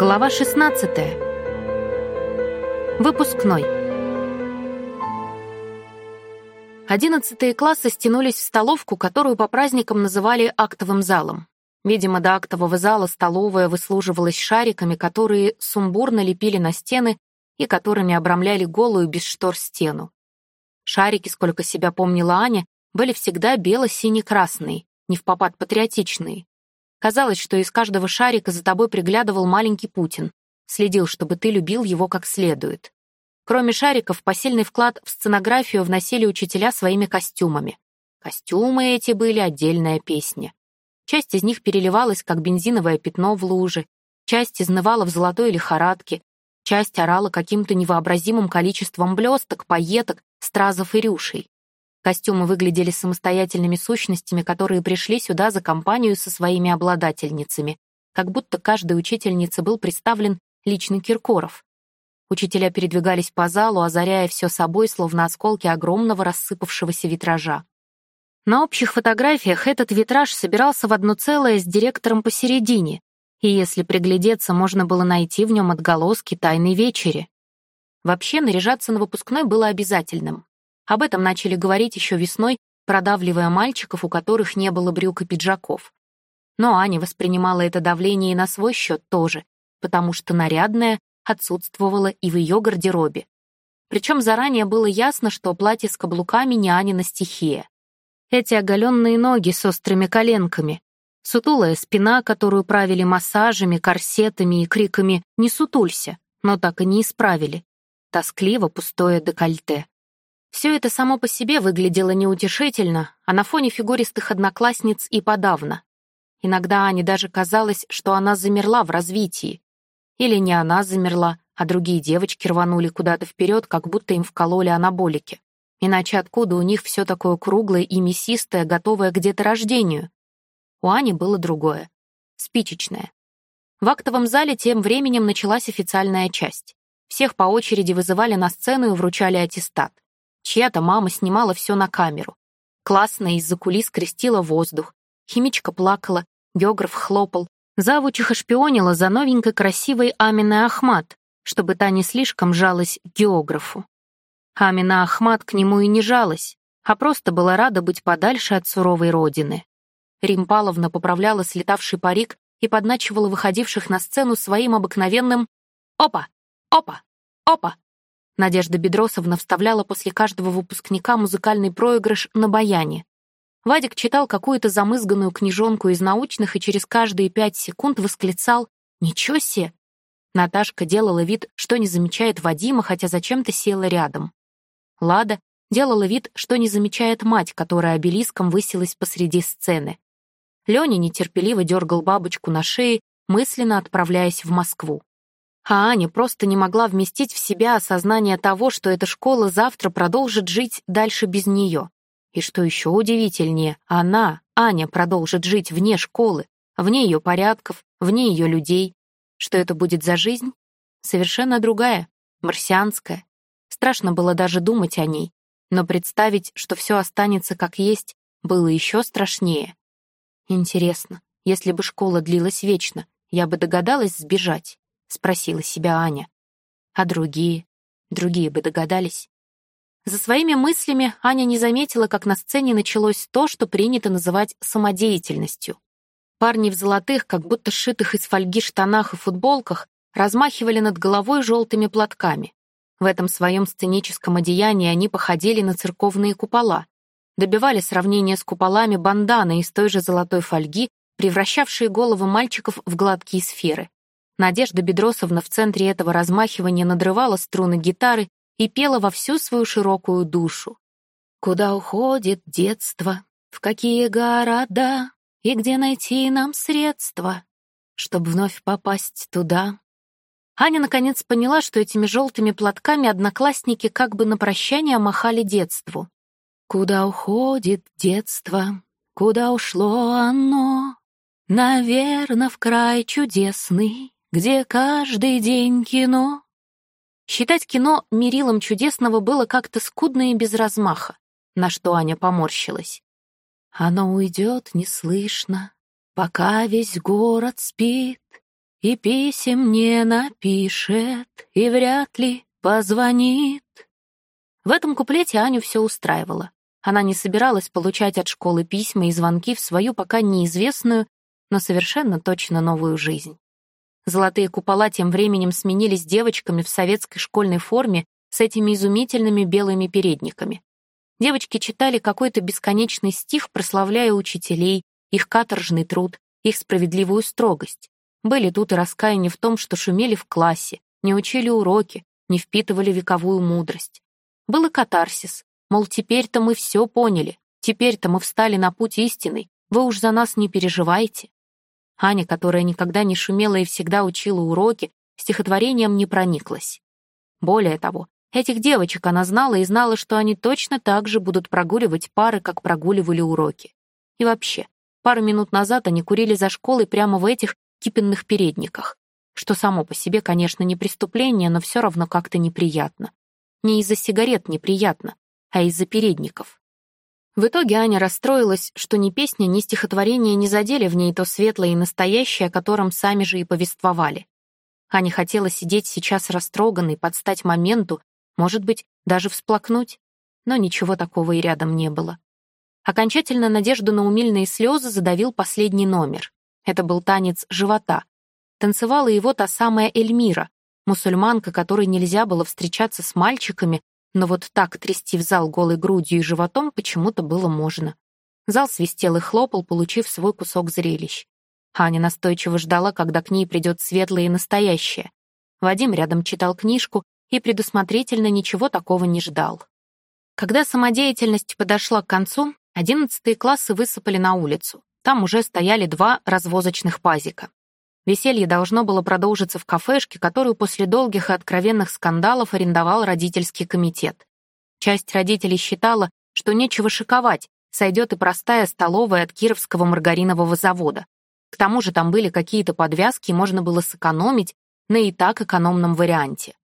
Глава 16. Выпускной. Одиннадцатые классы стянулись в столовку, которую по праздникам называли актовым залом. Видимо, до актового зала столовая выслуживалась шариками, которые сумбурно лепили на стены и которыми обрамляли голую без штор стену. Шарики, сколько себя помнила Аня, были всегда бело-сине-красные, не в попад патриотичные. Казалось, что из каждого шарика за тобой приглядывал маленький Путин, следил, чтобы ты любил его как следует. Кроме шариков, посильный вклад в сценографию вносили учителя своими костюмами. Костюмы эти были отдельная песня. Часть из них переливалась, как бензиновое пятно в луже, часть изнывала в золотой лихорадке, часть орала каким-то невообразимым количеством блесток, пайеток, стразов и рюшей. Костюмы выглядели самостоятельными сущностями, которые пришли сюда за компанию со своими обладательницами, как будто каждой учительнице был представлен лично Киркоров. Учителя передвигались по залу, озаряя все собой, словно осколки огромного рассыпавшегося витража. На общих фотографиях этот витраж собирался в одно целое с директором посередине, и если приглядеться, можно было найти в нем отголоски тайной вечери. Вообще, наряжаться на выпускной было обязательным. Об этом начали говорить еще весной, продавливая мальчиков, у которых не было брюк и пиджаков. Но Аня воспринимала это давление и на свой счет тоже, потому что нарядная отсутствовала и в ее гардеробе. Причем заранее было ясно, что платье с каблуками не Анина стихия. Эти оголенные ноги с острыми коленками, сутулая спина, которую правили массажами, корсетами и криками «не сутулься», но так и не исправили, тоскливо пустое декольте. Все это само по себе выглядело неутешительно, а на фоне фигуристых одноклассниц и подавно. Иногда Ане даже казалось, что она замерла в развитии. Или не она замерла, а другие девочки рванули куда-то вперед, как будто им вкололи анаболики. Иначе откуда у них все такое круглое и мясистое, готовое к деторождению? У Ани было другое. Спичечное. В актовом зале тем временем началась официальная часть. Всех по очереди вызывали на сцену и вручали аттестат. Чья-то мама снимала все на камеру. Классная из-за кулис крестила воздух. Химичка плакала, географ хлопал. Завучиха шпионила за новенькой красивой Аминой Ахмат, чтобы та не слишком жалась географу. Амина Ахмат к нему и не жалась, а просто была рада быть подальше от суровой родины. Рим Павловна поправляла слетавший парик и подначивала выходивших на сцену своим обыкновенным «Опа! Опа! Опа!» Надежда Бедросовна вставляла после каждого выпускника музыкальный проигрыш на баяне. Вадик читал какую-то замызганную книжонку из научных и через каждые пять секунд восклицал «Ничего себе!». Наташка делала вид, что не замечает Вадима, хотя зачем-то села рядом. Лада делала вид, что не замечает мать, которая обелиском высилась посреди сцены. Леня нетерпеливо дергал бабочку на шее, мысленно отправляясь в Москву. А Аня просто не могла вместить в себя осознание того, что эта школа завтра продолжит жить дальше без нее. И что еще удивительнее, она, Аня, продолжит жить вне школы, вне ее порядков, вне ее людей. Что это будет за жизнь? Совершенно другая, марсианская. Страшно было даже думать о ней, но представить, что все останется как есть, было еще страшнее. Интересно, если бы школа длилась вечно, я бы догадалась сбежать. — спросила себя Аня. А другие? Другие бы догадались. За своими мыслями Аня не заметила, как на сцене началось то, что принято называть самодеятельностью. Парни в золотых, как будто сшитых из фольги штанах и футболках, размахивали над головой желтыми платками. В этом своем сценическом одеянии они походили на церковные купола, добивали сравнения с куполами банданы из той же золотой фольги, превращавшие головы мальчиков в гладкие сферы. Надежда Бедросовна в центре этого размахивания надрывала струны гитары и пела во всю свою широкую душу. «Куда уходит детство? В какие города? И где найти нам средства, чтобы вновь попасть туда?» Аня наконец поняла, что этими желтыми платками одноклассники как бы на прощание махали детству. «Куда уходит детство? Куда ушло оно? Наверно, в край чудесный, где каждый день кино. Считать кино мерилом чудесного было как-то скудно и без размаха, на что Аня поморщилась. Оно уйдет неслышно, пока весь город спит, и писем не напишет, и вряд ли позвонит. В этом куплете Аню все устраивало. Она не собиралась получать от школы письма и звонки в свою пока неизвестную, но совершенно точно новую жизнь. Золотые купола тем временем сменились девочками в советской школьной форме с этими изумительными белыми передниками. Девочки читали какой-то бесконечный стих, прославляя учителей, их каторжный труд, их справедливую строгость. Были тут и раскаяния в том, что шумели в классе, не учили уроки, не впитывали вековую мудрость. Был и катарсис, мол, теперь-то мы все поняли, теперь-то мы встали на путь истины, вы уж за нас не переживайте. Аня, которая никогда не шумела и всегда учила уроки, стихотворением не прониклась. Более того, Этих девочек она знала и знала, что они точно так же будут прогуливать пары, как прогуливали уроки. И вообще, пару минут назад они курили за школой прямо в этих кипенных передниках, что само по себе, конечно, не преступление, но все равно как-то неприятно. Не из-за сигарет неприятно, а из-за передников. В итоге Аня расстроилась, что ни песня, ни стихотворение не задели в ней то светлое и настоящее, о котором сами же и повествовали. Аня хотела сидеть сейчас растроганной, под стать моменту, может быть, даже всплакнуть. Но ничего такого и рядом не было. Окончательно надежду на умильные слезы задавил последний номер. Это был танец живота. Танцевала его та самая Эльмира, мусульманка, которой нельзя было встречаться с мальчиками, но вот так трясти в зал голой грудью и животом почему-то было можно. Зал свистел и хлопал, получив свой кусок зрелищ. Аня настойчиво ждала, когда к ней придет светлое и настоящее. Вадим рядом читал книжку, и предусмотрительно ничего такого не ждал. Когда самодеятельность подошла к концу, одиннадцатые классы высыпали на улицу. Там уже стояли два развозочных пазика. Веселье должно было продолжиться в кафешке, которую после долгих и откровенных скандалов арендовал родительский комитет. Часть родителей считала, что нечего шиковать, сойдет и простая столовая от Кировского маргаринового завода. К тому же там были какие-то подвязки, можно было сэкономить на и так экономном варианте.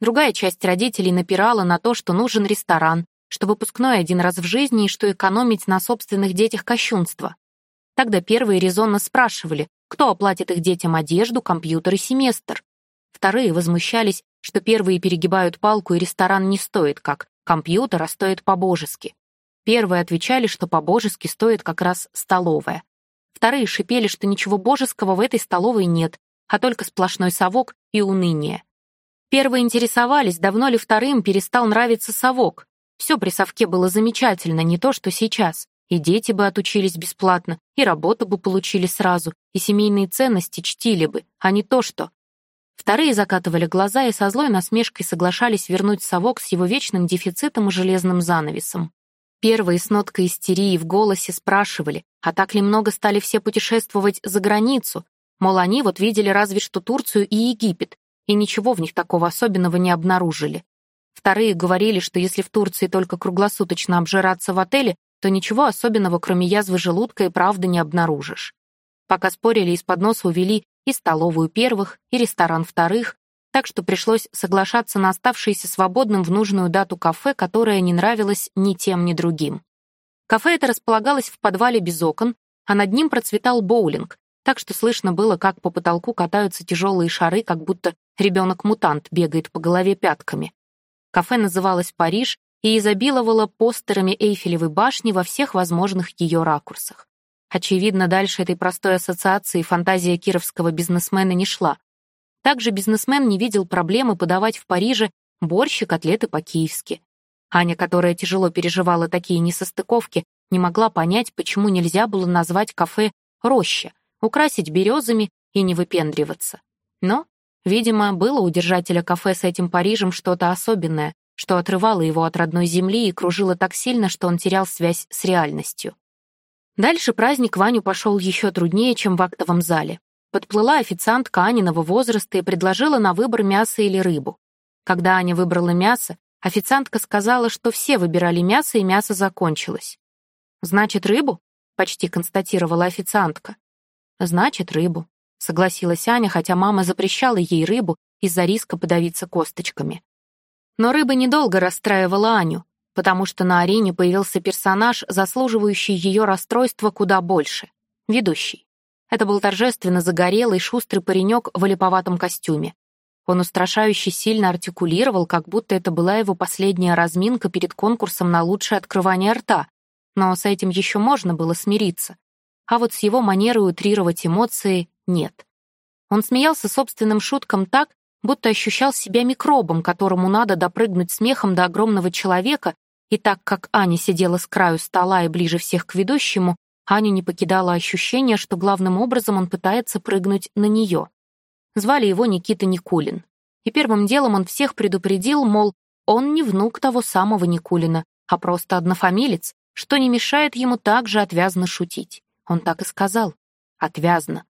Другая часть родителей напирала на то, что нужен ресторан, что выпускной один раз в жизни и что экономить на собственных детях кощунство. Тогда первые резонно спрашивали, кто оплатит их детям одежду, компьютер и семестр. Вторые возмущались, что первые перегибают палку и ресторан не стоит как компьютер, а стоит по-божески. Первые отвечали, что по-божески стоит как раз столовая. Вторые шипели, что ничего божеского в этой столовой нет, а только сплошной совок и уныние. Первые интересовались, давно ли вторым перестал нравиться совок. Все при совке было замечательно, не то, что сейчас. И дети бы отучились бесплатно, и работу бы получили сразу, и семейные ценности чтили бы, а не то, что... Вторые закатывали глаза и со злой насмешкой соглашались вернуть совок с его вечным дефицитом и железным занавесом. Первые с ноткой истерии в голосе спрашивали, а так ли много стали все путешествовать за границу? Мол, они вот видели разве что Турцию и Египет, и ничего в них такого особенного не обнаружили. Вторые говорили, что если в Турции только круглосуточно обжираться в отеле, то ничего особенного, кроме язвы желудка, и правда не обнаружишь. Пока спорили, из-под носа увели и столовую первых, и ресторан вторых, так что пришлось соглашаться на оставшееся свободным в нужную дату кафе, которое не нравилось ни тем, ни другим. Кафе это располагалось в подвале без окон, а над ним процветал боулинг, так что слышно было, как по потолку катаются тяжелые шары, как будто ребенок-мутант бегает по голове пятками. Кафе называлось «Париж» и изобиловало постерами Эйфелевой башни во всех возможных ее ракурсах. Очевидно, дальше этой простой ассоциации фантазия кировского бизнесмена не шла. Также бизнесмен не видел проблемы подавать в Париже борщ и котлеты по-киевски. Аня, которая тяжело переживала такие несостыковки, не могла понять, почему нельзя было назвать кафе «Роща», украсить березами и не выпендриваться. Но, видимо, было у держателя кафе с этим Парижем что-то особенное, что отрывало его от родной земли и кружило так сильно, что он терял связь с реальностью. Дальше праздник Ваню пошел еще труднее, чем в актовом зале. Подплыла официантка Аниного возраста и предложила на выбор мясо или рыбу. Когда Аня выбрала мясо, официантка сказала, что все выбирали мясо, и мясо закончилось. «Значит, рыбу?» — почти констатировала официантка. «Значит, рыбу», — согласилась Аня, хотя мама запрещала ей рыбу из-за риска подавиться косточками. Но рыба недолго расстраивала Аню, потому что на арене появился персонаж, заслуживающий ее расстройства куда больше — ведущий. Это был торжественно загорелый, шустрый паренек в олиповатом костюме. Он устрашающе сильно артикулировал, как будто это была его последняя разминка перед конкурсом на лучшее открывание рта. Но с этим еще можно было смириться. А вот с его манерой утрировать эмоции нет. Он смеялся собственным шуткам так, будто ощущал себя микробом, которому надо допрыгнуть смехом до огромного человека, и так как Аня сидела с краю стола и ближе всех к ведущему, Аню не покидало ощущение, что главным образом он пытается прыгнуть на нее. Звали его Никита Никулин. И первым делом он всех предупредил, мол, он не внук того самого Никулина, а просто однофамилец, что не мешает ему так же отвязно шутить. Он так и сказал. Отвязно.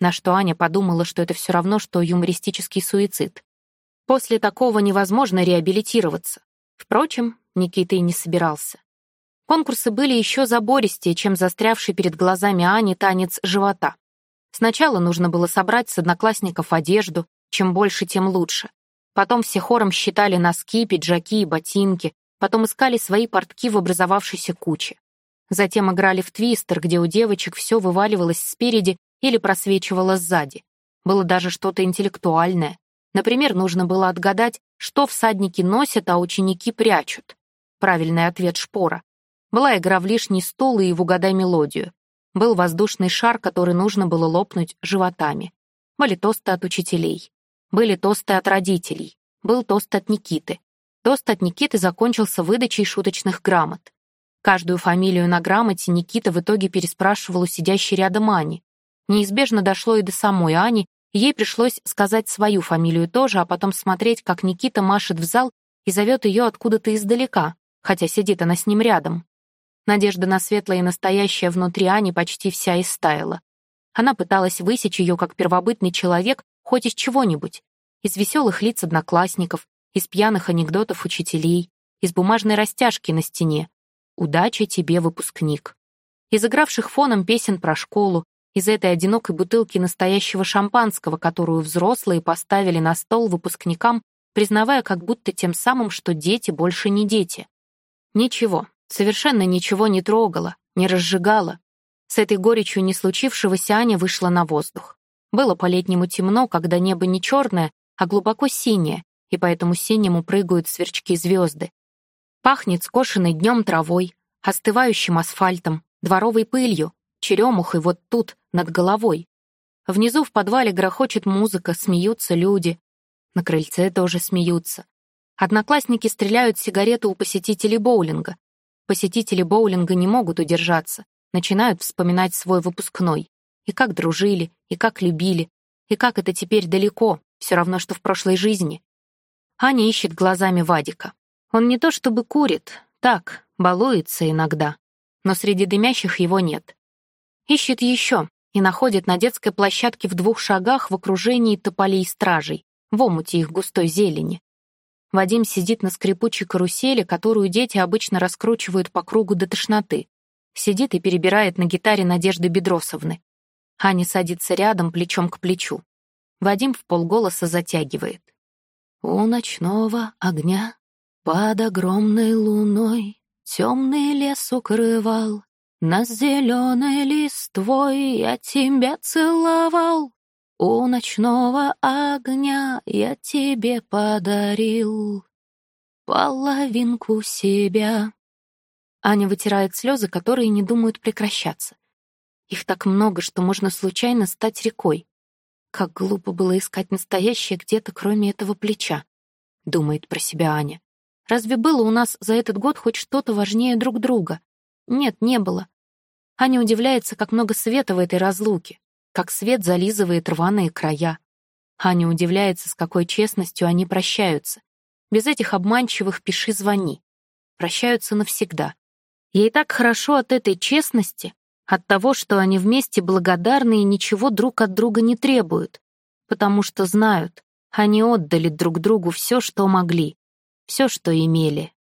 На что Аня подумала, что это все равно, что юмористический суицид. После такого невозможно реабилитироваться. Впрочем, Никита и не собирался. Конкурсы были еще забористее, чем застрявший перед глазами Ани танец живота. Сначала нужно было собрать с одноклассников одежду, чем больше, тем лучше. Потом все хором считали носки, пиджаки и ботинки, потом искали свои портки в образовавшейся куче. Затем играли в твистер, где у девочек все вываливалось спереди или просвечивало сзади. Было даже что-то интеллектуальное. Например, нужно было отгадать, что всадники носят, а ученики прячут. Правильный ответ — шпора. Была игра в лишний стол и в «Угадай мелодию». Был воздушный шар, который нужно было лопнуть животами. Были тосты от учителей. Были тосты от родителей. Был тост от Никиты. Тост от Никиты закончился выдачей шуточных грамот. Каждую фамилию на грамоте Никита в итоге переспрашивал у сидящей рядом Ани. Неизбежно дошло и до самой Ани, ей пришлось сказать свою фамилию тоже, а потом смотреть, как Никита машет в зал и зовет ее откуда-то издалека, хотя сидит она с ним рядом. Надежда на светлое и настоящее внутри Ани почти вся истаяла. Она пыталась высечь ее как первобытный человек хоть из чего-нибудь. Из веселых лиц одноклассников, из пьяных анекдотов учителей, из бумажной растяжки на стене. «Удачи тебе, выпускник». Из игравших фоном песен про школу, из этой одинокой бутылки настоящего шампанского, которую взрослые поставили на стол выпускникам, признавая как будто тем самым, что дети больше не дети. Ничего, Совершенно ничего не трогала, не разжигала. С этой горечью не случившегося Аня вышла на воздух. Было по-летнему темно, когда небо не черное, а глубоко синее, и по этому синему прыгают сверчки-звезды. Пахнет скошенной днем травой, остывающим асфальтом, дворовой пылью, черемухой вот тут, над головой. Внизу в подвале грохочет музыка, смеются люди. На крыльце тоже смеются. Одноклассники стреляют сигареты у посетителей боулинга. Посетители боулинга не могут удержаться, начинают вспоминать свой выпускной. И как дружили, и как любили, и как это теперь далеко, все равно, что в прошлой жизни. Аня ищет глазами Вадика. Он не то чтобы курит, так, балуется иногда, но среди дымящих его нет. Ищет еще и находит на детской площадке в двух шагах в окружении тополей стражей, в омуте их густой зелени. Вадим сидит на скрипучей карусели, которую дети обычно раскручивают по кругу до тошноты. Сидит и перебирает на гитаре Надежды Бедросовны. Аня садится рядом, плечом к плечу. Вадим в полголоса затягивает. «У ночного огня под огромной луной темный лес укрывал, нас зеленой листвой я тебя целовал, у ночного огня я тебе подарил половинку себя. Аня вытирает слезы, которые не думают прекращаться. Их так много, что можно случайно стать рекой. Как глупо было искать настоящее где-то, кроме этого плеча, думает про себя Аня. Разве было у нас за этот год хоть что-то важнее друг друга? Нет, не было. Аня удивляется, как много света в этой разлуке как свет зализывает рваные края. Аня удивляется, с какой честностью они прощаются. Без этих обманчивых «пиши-звони». Прощаются навсегда. Ей так хорошо от этой честности, от того, что они вместе благодарны и ничего друг от друга не требуют, потому что знают, они отдали друг другу все, что могли, все, что имели.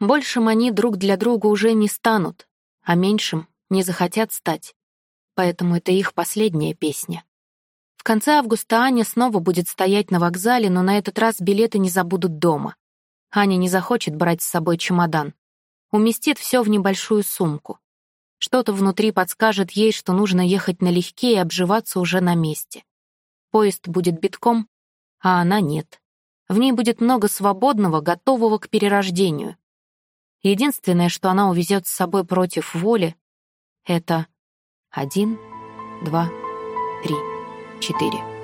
Большим они друг для друга уже не станут, а меньшим не захотят стать поэтому это их последняя песня. В конце августа Аня снова будет стоять на вокзале, но на этот раз билеты не забудут дома. Аня не захочет брать с собой чемодан. Уместит все в небольшую сумку. Что-то внутри подскажет ей, что нужно ехать налегке и обживаться уже на месте. Поезд будет битком, а она нет. В ней будет много свободного, готового к перерождению. Единственное, что она увезет с собой против воли, это один, два, три, четыре.